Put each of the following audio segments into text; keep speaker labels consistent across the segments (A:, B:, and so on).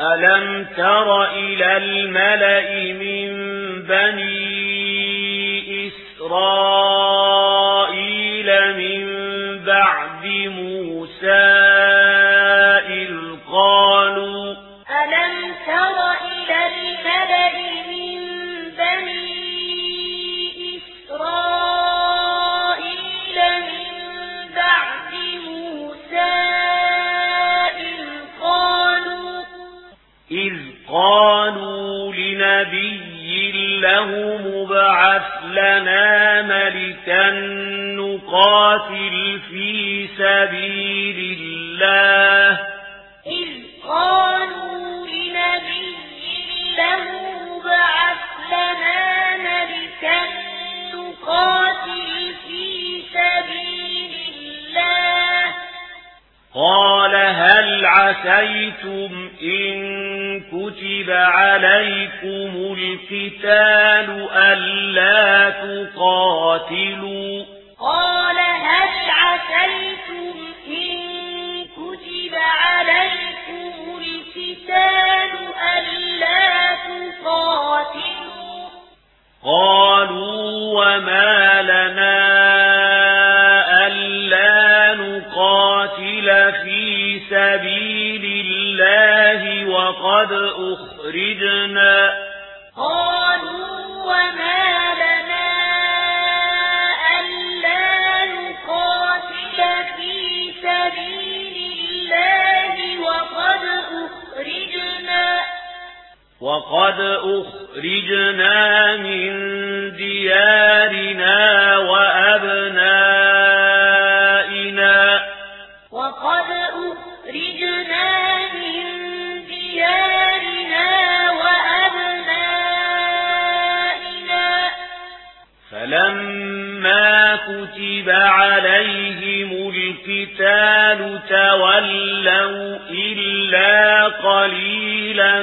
A: ألم تر إلى الملأ من بني إسرائيل من بعد موسى قاتل في سبيل الله.
B: إذ قالوا لنبي له بعث لنا ملكا نقاتل في سبيل الله.
A: قال هل عسيتم إن كتب عليكم القتال ألا تقاتلوا؟ لقد أخرجنا
B: قالوا وما لنا ألا نقاتل في سبيل الله وقد أخرجنا
A: وقد أخرجنا من ديارنا وأبنائنا
B: وقد أخرجنا
A: فلما كتب عليهم القتال تولوا إلا قليلا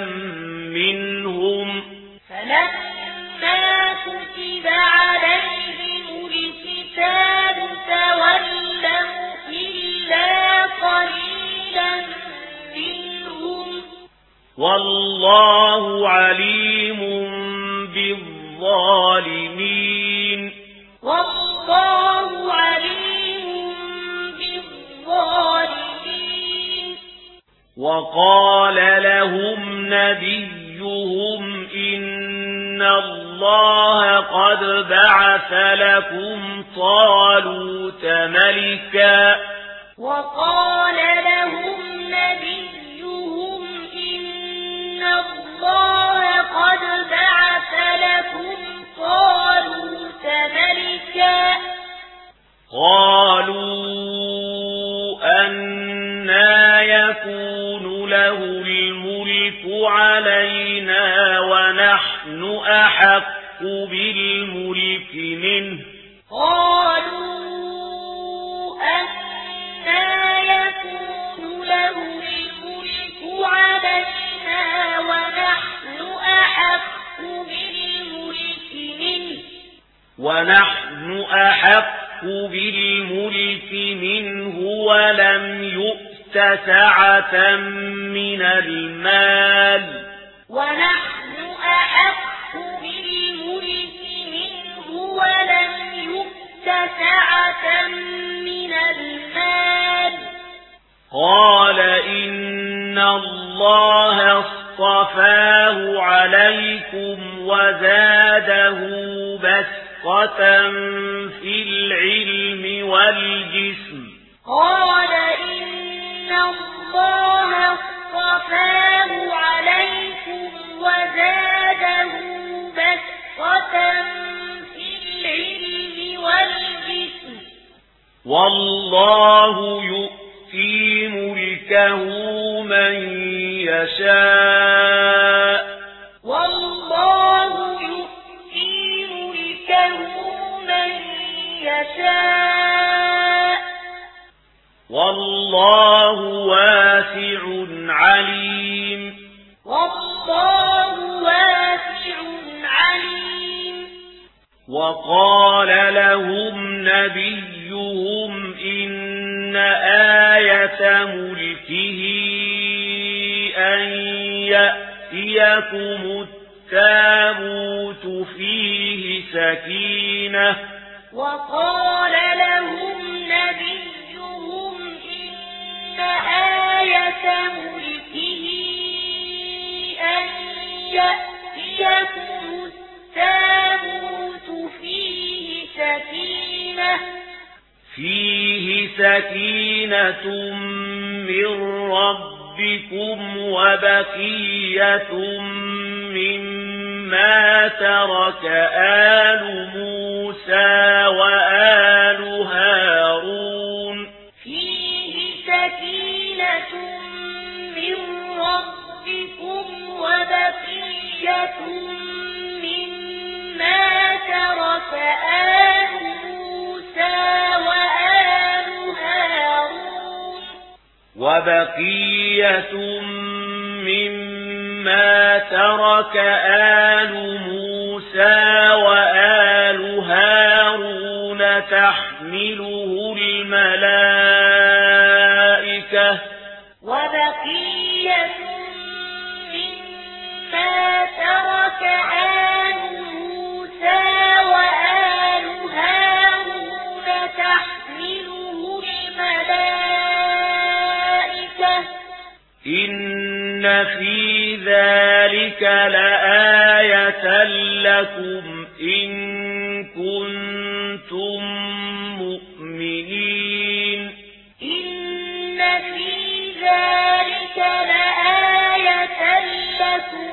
A: منهم
B: فلما كتب عليهم القتال تولوا إلا قليلا منهم
A: والله عليم بالظالمين وقال لهم نبيهم إن الله قد بعث لكم طالوت ملكا.
B: وقال لهم نبيهم إن الله قد بعث لكم طالوت ملكا.
A: قالوا له الملك علينا ونحن أحق بالملك منه.
B: قالوا أنا يكون له الملك علينا ونحن أحق بالملك منه.
A: ونحن أحق بالملك منه ولم شئت سعة من المال.
B: ونحن أحق بالملك منه ولم يؤت سعة من المال.
A: قال إن الله اصطفاه عليكم وزاده بسقة في العلم والجسم.
B: قال إن إن الله اصطفاه عليكم
A: والله يؤتي ملكه من يشاء وقال لهم نبيهم إن آية ملكه أن يأتيكم التابوت فيه سكينة.
B: وقال لهم نبيهم إن آية ملكه أن يأتيكم فيه سكينة
A: من ربكم وبقية مما ترك آل موسى
B: وبقية مما ترك آل موسى إن في ذلك لآية لكم إن كنتم مؤمنين
A: إن في ذلك لآية لكم